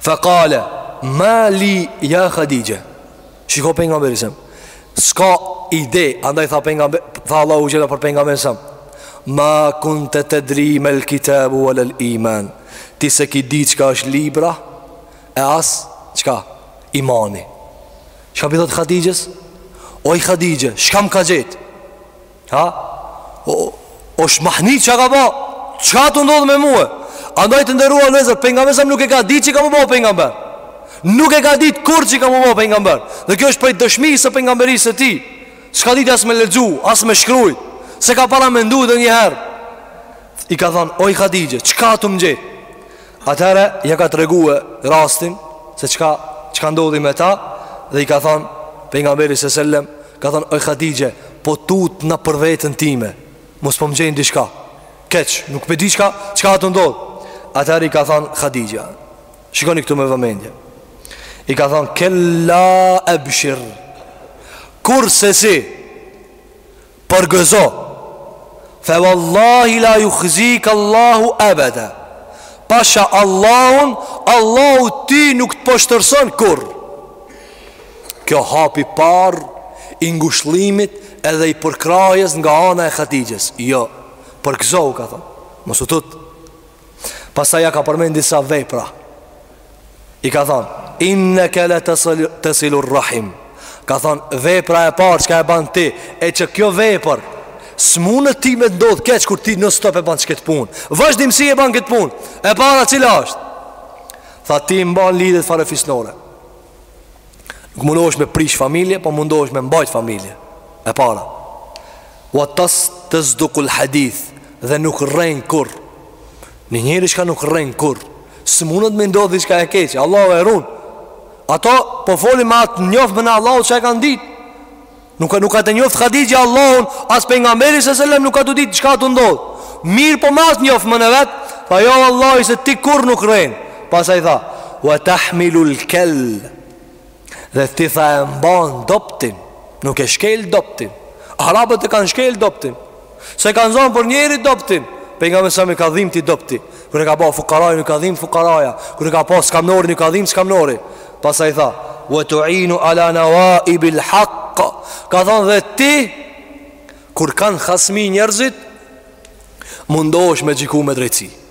Speaker 2: Fe kale Ma li ja Hatixhe Shiko pejgamberi sem S'ka ide Andaj tha, pejga, tha Allahu xhele për pejgamberin sem Ma kunte tedri mel kitabu ve lel iman Ti s'e ki dit çka është libra E as çka imani Çka po i thotë Hatixhes Oj Hatixhe, çka m'ka gjetë Ha? O, osht mahnit çka ka ba? Çka tu ndodhë me mue? Andaj të nderuar vëllezër, pejgamberi sam nuk e ka ditë që ka m'u ba pejgamber. Nuk e ka ditë kurrë që ka m'u ba pejgamber. Dhe kjo është prej dëshmisë pejgamberisë tij. S'ka ditë as me lexu, as me shkru. S'e ka paramendu ndonjëherë. I ka thonë, oj Hatixhe, çka tu më gjetë? Atëherë, ja ka tregue rastin, se çka, çka ndodhi me ta, dhe i ka thonë, pejgamberi se sellem, Ka thënë, oj Hatixhe, po tutna për veten time, mos po më gjen diçka keq, nuk pe di çka, çka a tu ndodhë. Atëherë i ka thënë Hatixhja, shikoni këtu me vëmendje, i ka thënë, kella ebshir, kurrsesi, përgëzohu, fe vallahi la juhzik Allahu ebeda, pasha Allahun, Allahu ty nuk të poshtërson kurrë. Kjo hapi i parë i ngushëllimit edhe i përkrahjes nga ana e Hatixhes. Jo, përgëzohu ka thënë. Mos u tut. Pastaj ja ka përmend disa vepra. I ka thënë: "Innaka la tesilu rrahim Ka thonë vepra e parë çka e ban ti E që kjo vepër S'mundet ty me të ndodhë keq Kur ti nonstop e ban qikëtë punë Vazhdimësi e ban këtë punë E para cila është Tha ti mban lidhjet farefisnore Nuk mundohesh me prish familje, po mundohesh me mbajt familje. E para. Wa tas tasduqul hadith dhe nuk rren kurr. Një njeri që nuk rren kurr, s'mundet me i ndodh diçka e keqe. Allahu e ruan. Ato po folin me atë njoftme në Allahu çka e kanë ditë. Nuk ka nuk ka të njoft Hadixha Allahun as pejgamberi se selam nuk ka të ditë çka do ndodh. Mirëpo mas njoftmen e vet, tha jo vallahi se ti kurr nuk rren. Pastaj tha, "Wa tahmilul kal." Dhe ti tha e mban dobtin, nuk e shkel dobtin. Arabët e kanë shkel dobtin. S'e kanë zonë për njeri dobtin Pejgamberi selam i ka dhimt i dobti Kur e ka pa fukaranë i ka dhim fukaraja Kur e ka pa skamnorin i ka dhim skamnori Pastaj tha We tuinu ala newaibil haq Ka thonë dhe ti Kur kanë hasmi njerëzit Mundohesh me gjyku me drejtësi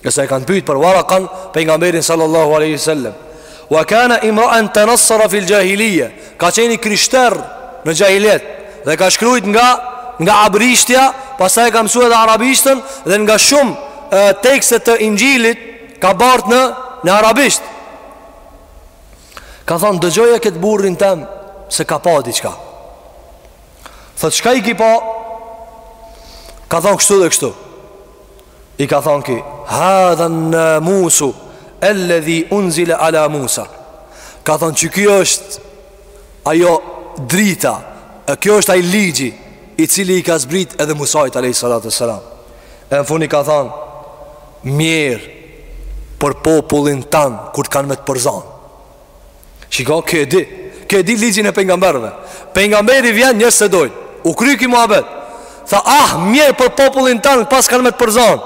Speaker 2: Nëse e kanë pyjtë për Warakan Pejgamberin sallallahu aleyhi sallem Wa kana imraen tenassara fil xhahilije Ka qenë i krishter në xhahilijet Dhe ka shkrujt nga Nga ebraishtja Pastaj e ka mësu edhe arabishtën Dhe nga shumë tekste të Inxhilit Ka bart në, në arabisht Ka thonë dëgjoja këtë burrin tem Se ka pa diçka Thot çka ki pa Ka thonë kështu dhe kështu I ka thonë ky Hadhan namusu elledhi unzile ala Musa Ka thonë që kjo është Ajo drita E kjo është aj ligji I cili i ka zbrit edhe Musait Alejhi salatu selam E në fund i ka thonë Mjerë Për popullin tand Kur të kanë me të përzan Shiko, ky e di Ky e di ligjin e pejgamberve Pejgamberi vjen njerëzit s'e dojnë U kry ky muhabet Tha, ah, mjerë për popullin tand Pas kanë me të përzan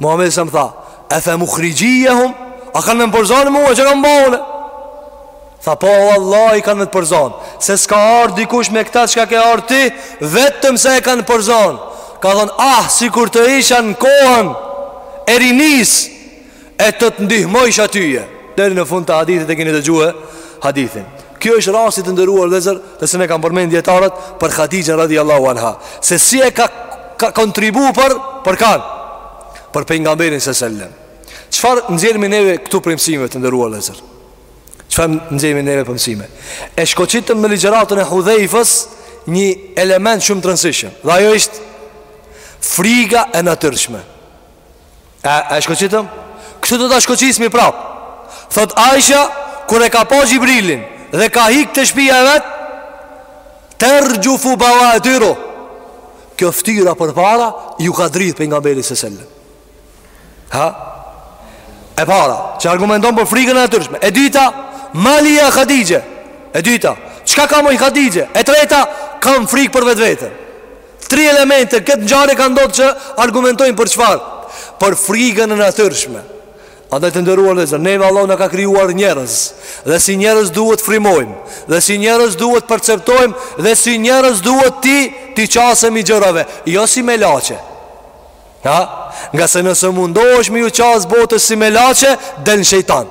Speaker 2: Muhammedi selam tha E we mukhrixhije hum A kanë me më përzan mu e çka kam ba unë Tha, po, vallahi kanë me të përzan Se s'ka ardhë dikush me këta çka ke ardhë ti Vetëm se e kanë përzan Ka thonë, ah, sikur të isha në kohën e rinisë e të të ndihmojsha tye Deri në fund të hadithit e keni dëgjue hadithin Kjo është rasti të nderuar vllezër Dhe se na e kanë përmend dijetarët për Hadixhën radhi Allahu anha Se si e ka, ka kontribu për, për kan Për pejgamberin se sellem Çfarë nxjerrmi neve këtu për mësime të nderuar vllezër Çfarë nxjerrmi neve për mësime E shkoqitëm me ligjëratën e Hudhejfës Një element shumë të rëndsishëm Dhe ajo është friga e natyrshme E, e shkoqitëm? Kështu do ta shkoqismi prap Thot Aisha Kur e ka pa Xhibrilin Dhe ka hik te shpia e vet Terxhufu bevadiruhu Kjo ftyra përpara Iu ka dridh pengamberi se sellem Ha? E para Që argumenton për frigën e natyrshme E dyta Ma li ja Hadixhe E dyta Çka kam oj Hadixhe E treta Kam frigë për vetveten Tri elemente këtë ngjarje ka ndodh që argumentojnë për çfarë? Për frigën e natyrshme. Andaj të nderuar vëllezër, neve Allahu na ka krijuar njerëz dhe si njerëz duhet frymojmë dhe si njerëz duhet perceptojmë dhe si njerëz duhet t'i t'i qasemi gjërave, jo si melaqe. Ha? Ngase nëse mundohesh me iu qas botës si melaqe, del shejtan.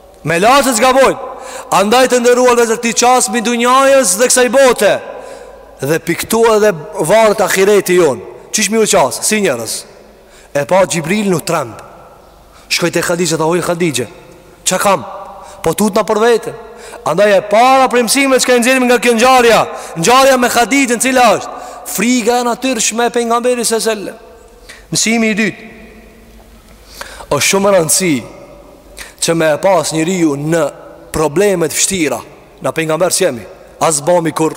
Speaker 2: Melaqet s'gabojnë. Andaj të nderuar vëllezër t'i qasmi dunjajës dhe kësaj bote. Dhe pi ktu edhe varet ahireti jonë. Qysh me iu qas, si njerëz. E pa Xhibrilin u tremb. Shkoi te Hadixhja, tha oj Hadixhe. Ça kam? Po tutna për vete. Andaj e para prej mësime çka i nxjerrim nga kjo ngjarja. Ngjarja me Hadixhen cila është. Friga e natyrshme e pengamberi se sellem. Mësimi i dytë. është shumë me rëndësi që me e pas njeriu në problemet fshtira na pengamber s'jemi as s'bomi kurr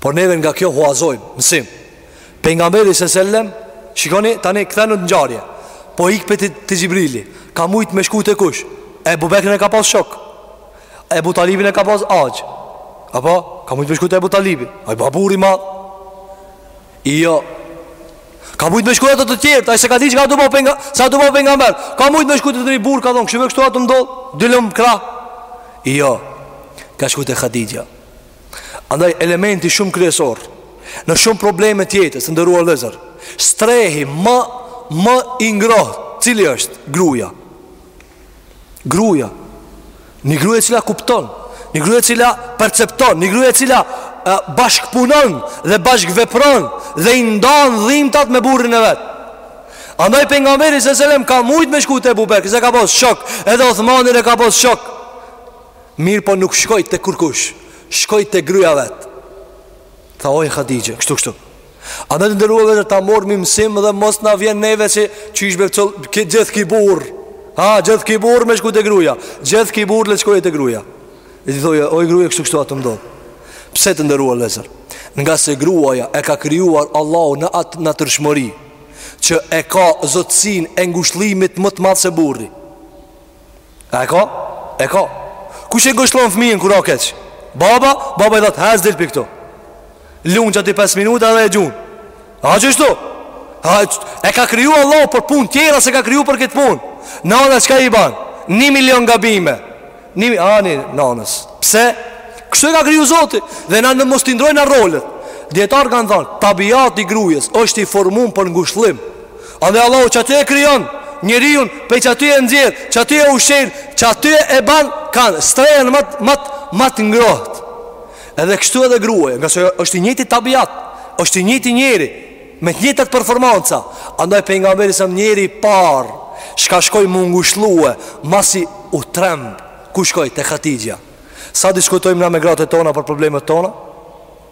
Speaker 2: por neve nga kjo huazojmë mësim pengamberi se sellem shikoni tani kthenu në ngjarje po ik pe te Xhibrili ka mujt me shku te kush Ebu Bekrin e ka pas shok Ebu Talibin e ka pas axhë apo ka mujt me shku te Ebu Talibi ai baburi ma Jo Ka mujtë me shku te të tjerët Ai s'e ka dit që ka të bëhet pengamber Ka mujtë me shku te te një burrë Ka thonë kështu me kështu atë m'ndodh Dilëm krah Jo Ka shku te Hadixhja Andaj elementi shumë kryesor Në shumë probleme t'jetës Të nderuar vëllezër Strehimi Më i ngrohtë Cili është Gruja Gruja Një gruja e cila kupton Një gruja e cila percepton Një gruja e cila bashkëpunon Dhe bashkëvepron Dhe i ndan dhimtat me burrin e vet Andaj pengamberi se selem Ka mujt me shku te Ebu Bekri Se ka pos shok Edhe Othmanin e ka pos shok Mirëpo nuk shkoi te kurkush Shkoi te gruja vet Tha oj Hadixhe, kështu kështu. Andaj të nderuar vëllezër ta morrmi mësim dhe mos na vjen neve që që ishbe cëllë, këtë gjithë ki burrë, ha, gjithë ki burrë me shku te gruja, gjithë ki burrë le të shkojë te gruja. E t'i thojë, oj gruja, kështu kështu atë m'ndodh. Pse të nderuar vëllezër? Ngase gruaja e ka krijuar Allahu në atë natyrshmëri, që e ka zotësinë e ngushllimit më të madhe se burri. A e ka? E ka Kush e ngushllon fëmijën kur âsht keq? Baba, baba i thotë, hec dil pi këtu Luj qaty 5 minuta edhe e gjun A qashtu? A, e ka kriju Allahu për punë tjera s'e ka kriju për këtë punë Nana çka i ban? Një milion gabime Një milion, ani nanës Pse? Kështu e ka kriju Zoti Dhe na mos t'i ndrrojmë na rolet Dijetarët kanë thonë Tabijat i grujës është i formum për ngushllim Andaj Allahu që aty e kryon Njëriun pe që aty e nëzirë Që aty e ushqen Që aty e ban Kanë strejën mat, mat, mat ngroht Edhe kështu edhe gruaj Nga se është i njëti tabiat është i njëti njeri Me të njëtët performanca Andaj për nga meri se më njeri par Shka shkoj më ngushlue Masi u tremb Ku shkoj të khatidja Sa diskutojmë nga me gratët tona për problemet tona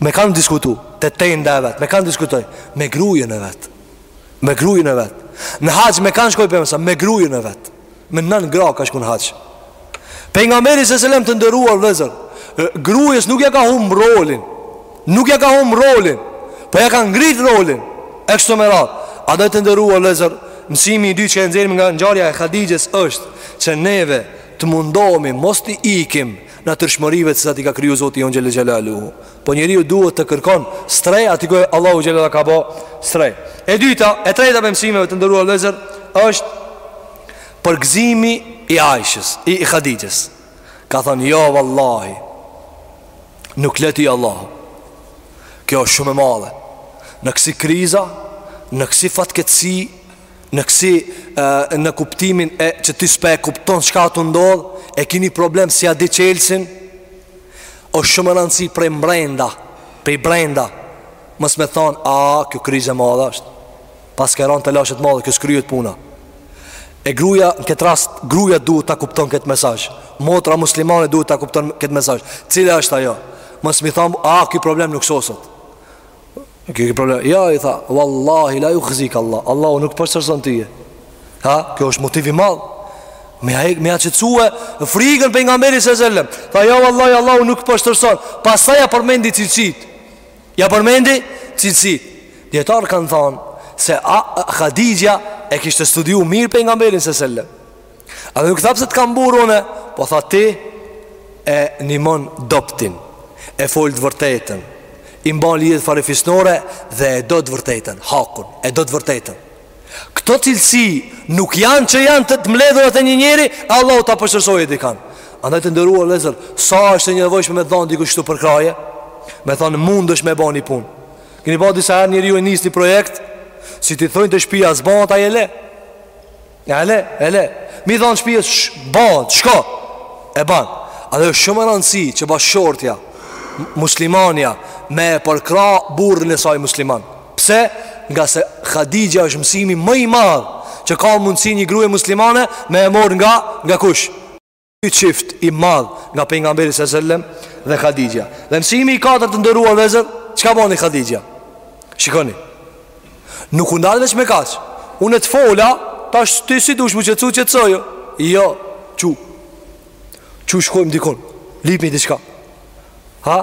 Speaker 2: Me kan diskutu Te tenda e vetë Me kan diskutoj Me grujën e vetë Me grujën e vetë Në haxh me kan shkoj pe mësa Me grujën e vetë Me nanë gra ka shku në haxh Pejgamberi a.s. të nderuar vëllezër Grujës nuk ja ka hum rolin Nuk ja ka humb rolin Po ja ka ngrit rolin E kështu me radhë Edhe të nderuar vëllezër Mësimi i dytë që e nxjerrim nga ngjarja e Hatixhes është Që neve të mundohemi Mos t'i ikim natyrshmërive të cilat i ka kriju Zoti Jon Xhele Xhelaluhu. Po njeriu duhet të kërkon streh aty ku Allahu Xhele ka bo streh. E dyta, e treta pe mësimeve të nderuar vëllezër është përgëzimi i Aishës, i Hatixhes. Ka thënë jo vallahi. Nuk le ty Allahu. Kjo është shumë e madhe. Në kësi kriza, në kësi fatkeqësi, Në kësi në kuptimin që ti s'pe kupton çka tu ndodh, e ki ni problem s'ia di çelësin, është shumë me rëndësi prej mbrenda, prej brenda, mos me thanë, a, kjo krizë e madhe është, paske ra n'telashe t'madhe, kjo s'kryhet puna. E gruja, në këtë rast, gruja duhet ta kupton këtë mesazh, motra muslimane duhet ta kupton këtë mesazh, cili është ajo, mos me thanë, a, ky problem nuk soset, Nuk hiqet problem Jo i tha Vallahi la juhzik Allah Allahu nuk poshtërson tyje Ha, kjo është motiv i madh Me ja, me ja qëtësue Frigën pejgamberit a.s. Tha jo Vallahi Allahu nuk poshtërson Pastaj ja përmendi cilësit Ja përmendi cilësit Dijetarët kanë thanë Se a, a, Hatixhja e kishte studiu mirë pejgamberin a.s. Edhe nuk tha pse të kam burrë une Po tha ti e nihmon dobtin E folë të vërtetën I mban lidhjet farefisnore Dhe e do të vërtetën Hakun E do të vërtetën Këto cilësi nuk janë që janë të të mbledhura te një njeri Allahu ta poshtërsoj e dikan Andaj të nderuar vëllezër Sa është e nevojshme me t'dhanë dikush ty përkrahje Me thanë mundesh me ba një punë Keni ba disa herë njeriu e nis një projekt Si t'i thojnë te shpia s'ban ta e le Ja ele, ele, mi dhanë shpijës, sh, banë, shko, e banë. Andaj është shumë me rëndësi që bashkëshortja, muslimanja, me e përkrah burrin e saj musliman. Pse? Ngase Hadixhja është mësimi më i madh që ka mundësi një gruje muslimane me e morë nga, nga kush. Ky çift i madh nga pejgamberi sa selam dhe Hadixha. Dhe mësimi i katërt të nderuar vllezër, çka boni Hadixha? Shikoni. Nuk u ndal veç me kaq. Unë të fola, tash ti si dush mu qetësu qetësohu. Jo, çu. Çu shkojmë dikun. Lypmi diçka. Ha?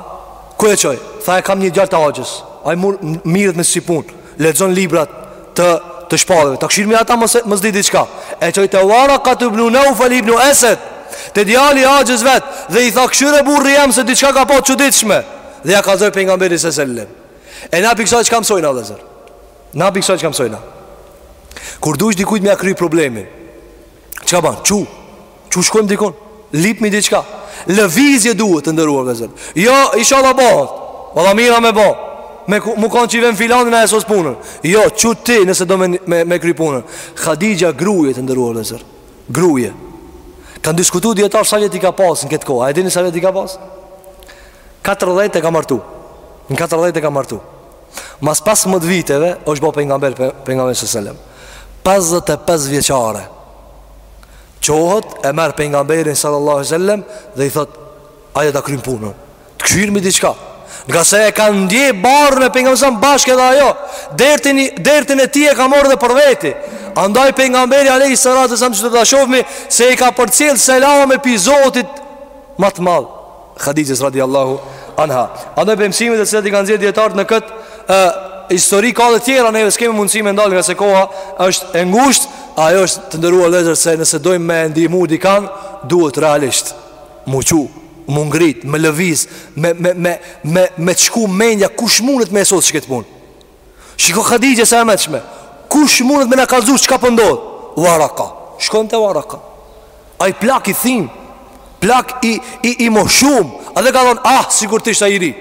Speaker 2: Ku e çoi? Tha e kam një djalë të axhës Ai mur merret me ksi pune Lexon librat të, të shpalljeve Ta kshyrmi ata mos, mos di diçka E çoi te Waraka ibnu Neufel ibnu Esed Te djali axhës vet Dhe i tha kshyre burrin jem se diçka ka pa të çuditshme Dhe ja kallzoi Pejgamberi se sellem E na prej kësaj çka mësojna vllezër Na prej kësaj çka mësojna Kur dush dikujt me ia kry problemin Çka ban, çu Çu shkojmë dikun Lypmi diçka Lëvizje duhet të nderuar vllezër Jo, ishalla bahet Vallahi mirë me bo mu kanë që vjen filani na e sos punën Jo, çu ti nëse do me, me, me kry punën Hadixhja gruje të nderuar vllezër Gruje Kanë diskutu dijetarët sa vjet i ka pas në këtë kohë A e dini sa vjet i ka pas? 40 e ka martu Në 40 e ka martu Mas 15 viteve është bo pejgamber Pejgamberi së selem 55 vjeçare Çohet e merr Pejgamberin sallallahu alejhi selem Dhe i thotë Eja ta krymë punën Të kshyrmi diçka Ngase e ka ndje barrën me Pejgamberin së bashku edhe ajo dertin, dertin e tij e ka morë edhe për veti Andaj Pejgamberi alejhi salatu ve selam siç do ta shofmi Se i ka përcjellë selame prej Zotit Ma të madh Hadixhes radiallahu anha Andaj prej mësimeve të cilat i kanë nxjerrë dijetarët në këtë e, histori ka edhe tjera neve s'kemi mundësi me u ndalë ngase koha është e ngushtë ajo është të nderuar vllezër se nëse dojmë me ndihmu dikan duhet realisht mu çu mu ngrit me lëviz me, me, me, me, me të shku menja kush mundet me e sos këtë punë Shiko Hadixhja sa e mençme. Kush mundet me na kallzu çka po ndodh? Waraka. Shkojmë te Waraka. Ai plak i thim. Plak i i i moshum. Edhe ka thon ah sikur të isha i ri.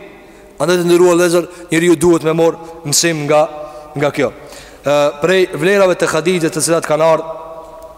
Speaker 2: Andaj të nderuar vllezër, njeriu duhet me mor mësim nga nga kjo. Ë prej vlerave të Hadixhes të cilat kanë ardhur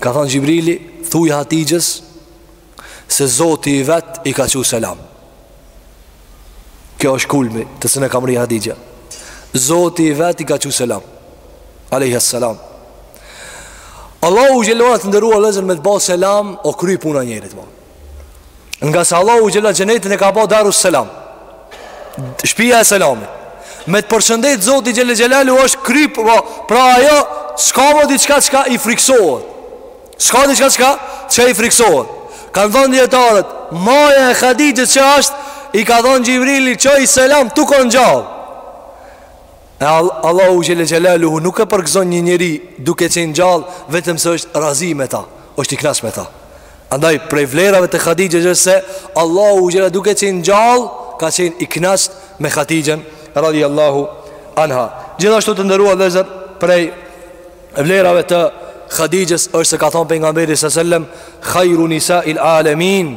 Speaker 2: Ka thonë Xhibrili, thuj Hatixhes Se Zoti i vet i ka çu selam Kjo është kulmi të cilën e ka mrri Hatixhja Zoti i vet i ka çu selam Alejhi selam Allahu xhel-le ve ala të nderuar vllezër me të ba selam O kry puna e njerit ma Ngase Allahu xhele xhenetin e ka ba darus selam Shpia e selamit Me të përshëndet zoti xhele xhelaluhu është kry po, Pra ajo s'ka më diçka çka i friksohet S'ka diçka çka çka i friksohet Kanë thënë dijetarët Maja e Hadixhes që është I ka thënë Xhibrili çoj selam tu konë gjallë E Allahu xhele xhelaluhu nuk e përgëzon një njeri duke qenë gjallë vetëm se është razi me ta, është i knaqt me ta. Andaj prej vlerave të Hadixhes është se Allahu xhela duke qenë gjallë ka qenë i knaqt me Hadixhen radhiyallahu anha. Gjithashtu të nderuar vëllezër prej vlerave të Hadixhes është se ka thonë pejgamberi sallallahu alajhi wasallam khairu nisa'il alamin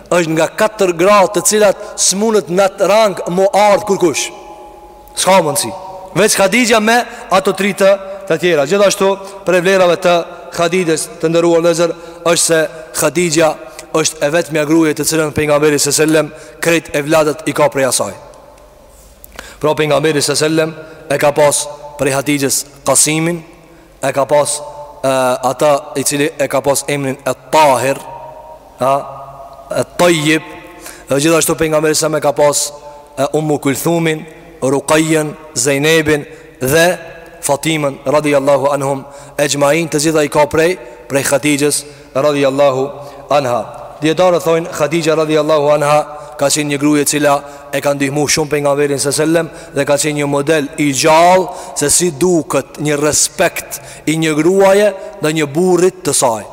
Speaker 2: është nga katër gratë të cilat s'munet në atë rang me ardhë kurkush. S'ka mundësi. Veç Hadixhja me ato tri të të tjera. Gjithashtu prej vlerave të Hadixhes të nderuar vllezër është se Hadixhja është e vetmja gruje të cilën pejgamberi s.a.s. krejt evladët i ka prej asaj. Pra pejgamberi s.a.s. e ka pas prej Hadixhes Kasimin e ka pas ata i cili e ka pas emrin et-Tahir ha, et-Tajjib dhe gjithashtu pejgamberi s.a.s. e ka pas e Umu Kulthumin Rukajen, Zejnebin dhe Fatimen radiallahu anhum exhmain të gjitha i ka prej prej Hatixhes radhiyallahu anha dijetarët thojnë Hadixhja radhiyallahu anha ka qenë një gruaje e cila e ka ndihmu shumë pejgamberin sallallahu alaihi wasallam dhe ka qenë një model i gjallë se si duket një respekt i një gruaje ndaj një burrit të saj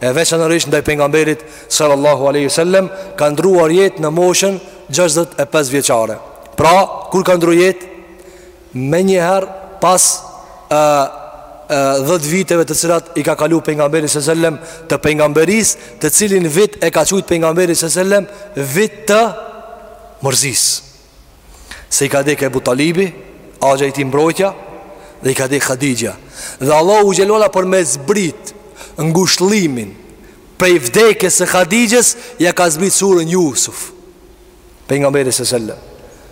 Speaker 2: e veçanërisht ndaj pejgamberit sallallahu alaihi wasallam ka ndruar jetë në moshën 65 vjeçare pra kur ka ndru jetë Menjëherë pas ë dhjetë viteve të cilat i ka kalu pejgamberi s.a.s. të pejgamberisë, të cilin vit e ka qujt pejgamberi s.a.s. vit të mërzisë. Se i ka dek Ebu Talibi, axha i tij mbrojtja dhe i ka dek Hadixhja. Dhe Allahu xhelala për me zbrit ngushëllimin prej vdekjes së Hadixhes ja ka zbrit suren Yusuf. Pejgamberi s.a.s.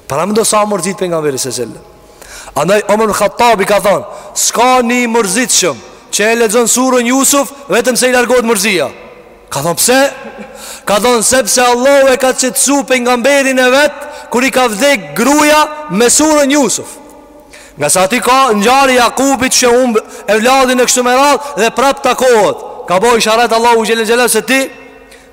Speaker 2: Paramendo sa mërzit pejgamberi s.a.s. Andaj Omer Hattabi ka thonë S'ka një i mërzitshëm Që e lexon suren Jusuf Vetëm se i largohet mërzia Ka thonë pse Ka thonë sepse Allahu e ka qetësu pejgamberin e vet Kur i ka vdek gruja me suren Jusuf Ngase aty i ka ngjarë Jakubit që humb evladin e kështu me radhë Dhe prap takohet Ka bo isharet Allahu xhele xhele se ti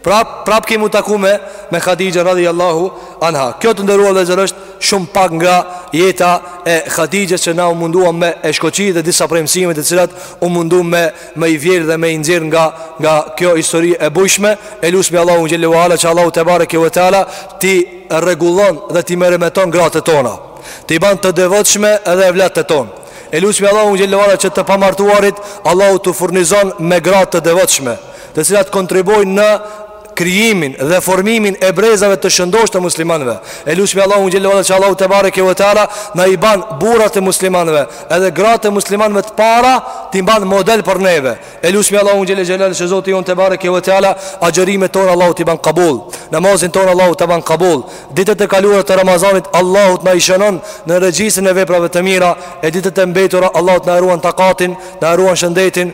Speaker 2: Prap prap kemi u taku me me Hadixhen radhiyallahu anha. Kjo të nderuar vëllezër është shumë pak nga jeta e Hadixhes që na u munduam me e shkoqit dhe disa prej mësimeve të cilat u mundu me me i vjel dhe me i nxjerr nga nga kjo histori e bujshme. E lusmi Allahun xhele ue ala që Allahu tebareke ve teala t'i rregullon dhe t'i meremeton gratë tona. T'i ban të devotshme edhe evlatët tonë. E lusmi Allahun xhele ue ala që të pamartuarit Allahu t'i furnizon me gratë të devotshme. të cilat kontribojnë në krijimin dhe formimin e brezave të shëndosh të muslimanëve. E lusmi Allahun xhele ue ala që Allahu tebareke ve teala na i ban burrat e muslimanëve, edhe gratë e muslimanëve të para, t'i ban model për neve. E lusmi Allahun xhele xhelaluhu që Zoti jonë tebareke ve teala agjërimin tonë Allahu ta ban kabul. Namazin tonë Allahu ta ban kabul. Ditët e kaluara të Ramazanit Allahu të na i shënon në regjistrin e veprave të mira, e ditët e mbetura Allahu të na e ruan takatin, na e ruan shëndetin.